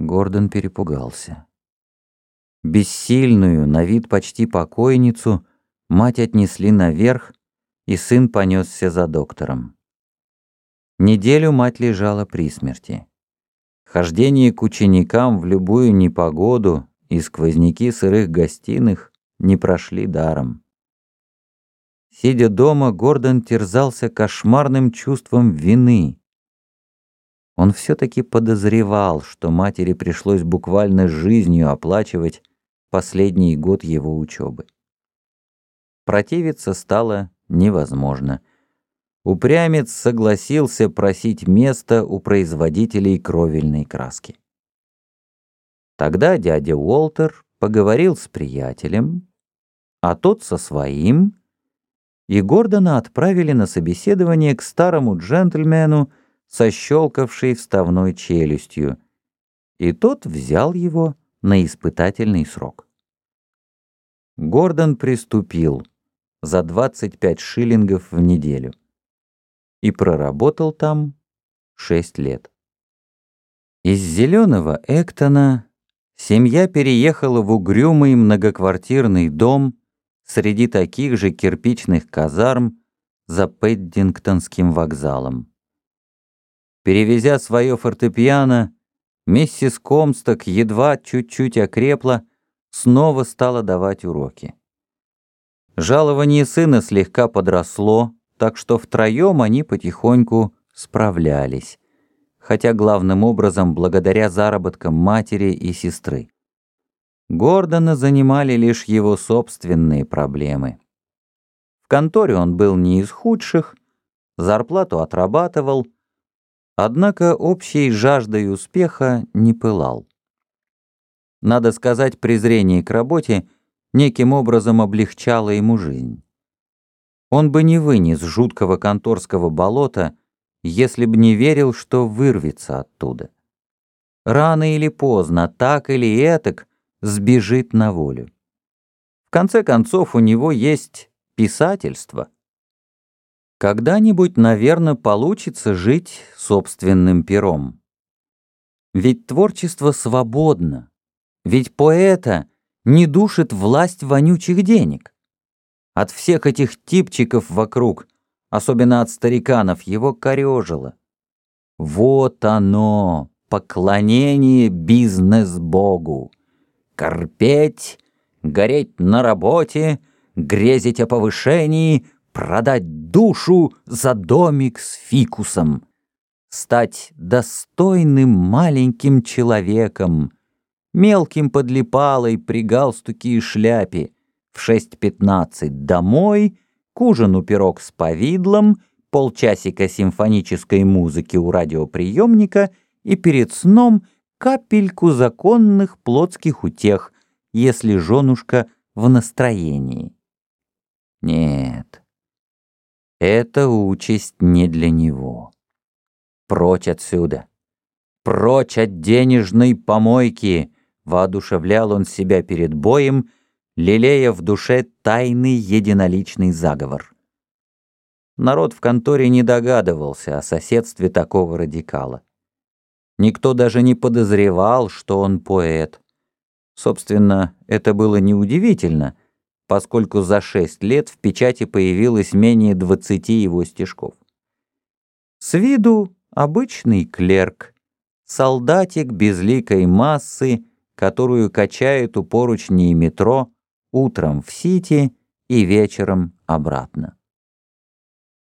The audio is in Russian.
Гордон перепугался. Бессильную, на вид почти покойницу, мать отнесли наверх, и сын понесся за доктором. Неделю мать лежала при смерти. Хождение к ученикам в любую непогоду и сквозняки сырых гостиных не прошли даром. Сидя дома, Гордон терзался кошмарным чувством вины. Он все-таки подозревал, что матери пришлось буквально жизнью оплачивать последний год его учебы. Противиться стало невозможно. Упрямец согласился просить место у производителей кровельной краски. Тогда дядя Уолтер поговорил с приятелем, а тот со своим, и Гордона отправили на собеседование к старому джентльмену, со щелкавшей вставной челюстью, и тот взял его на испытательный срок. Гордон приступил за 25 шиллингов в неделю и проработал там 6 лет. Из зеленого Эктона семья переехала в угрюмый многоквартирный дом среди таких же кирпичных казарм за Пэддингтонским вокзалом. Перевезя свое фортепиано, миссис Комсток едва чуть-чуть окрепла, снова стала давать уроки. Жалование сына слегка подросло, так что втроем они потихоньку справлялись, хотя главным образом благодаря заработкам матери и сестры. Гордона занимали лишь его собственные проблемы. В конторе он был не из худших, зарплату отрабатывал, Однако общей жаждой успеха не пылал. Надо сказать, презрение к работе неким образом облегчало ему жизнь. Он бы не вынес жуткого конторского болота, если бы не верил, что вырвется оттуда. Рано или поздно, так или этак, сбежит на волю. В конце концов, у него есть писательство. Когда-нибудь, наверное, получится жить собственным пером. Ведь творчество свободно. Ведь поэта не душит власть вонючих денег. От всех этих типчиков вокруг, особенно от стариканов, его корежило. Вот оно, поклонение бизнес-богу. Корпеть, гореть на работе, грезить о повышении — продать душу за домик с фикусом, стать достойным маленьким человеком, мелким подлипалой при галстуке и шляпе, в 6.15 домой, к ужину пирог с повидлом, полчасика симфонической музыки у радиоприемника и перед сном капельку законных плотских утех, если женушка в настроении. Нет, эта участь не для него. Прочь отсюда. Прочь от денежной помойки, воодушевлял он себя перед боем, лелея в душе тайный единоличный заговор. Народ в конторе не догадывался о соседстве такого радикала. Никто даже не подозревал, что он поэт. Собственно, это было неудивительно — поскольку за шесть лет в печати появилось менее двадцати его стишков. С виду обычный клерк, солдатик безликой массы, которую качают у поручней метро утром в Сити и вечером обратно.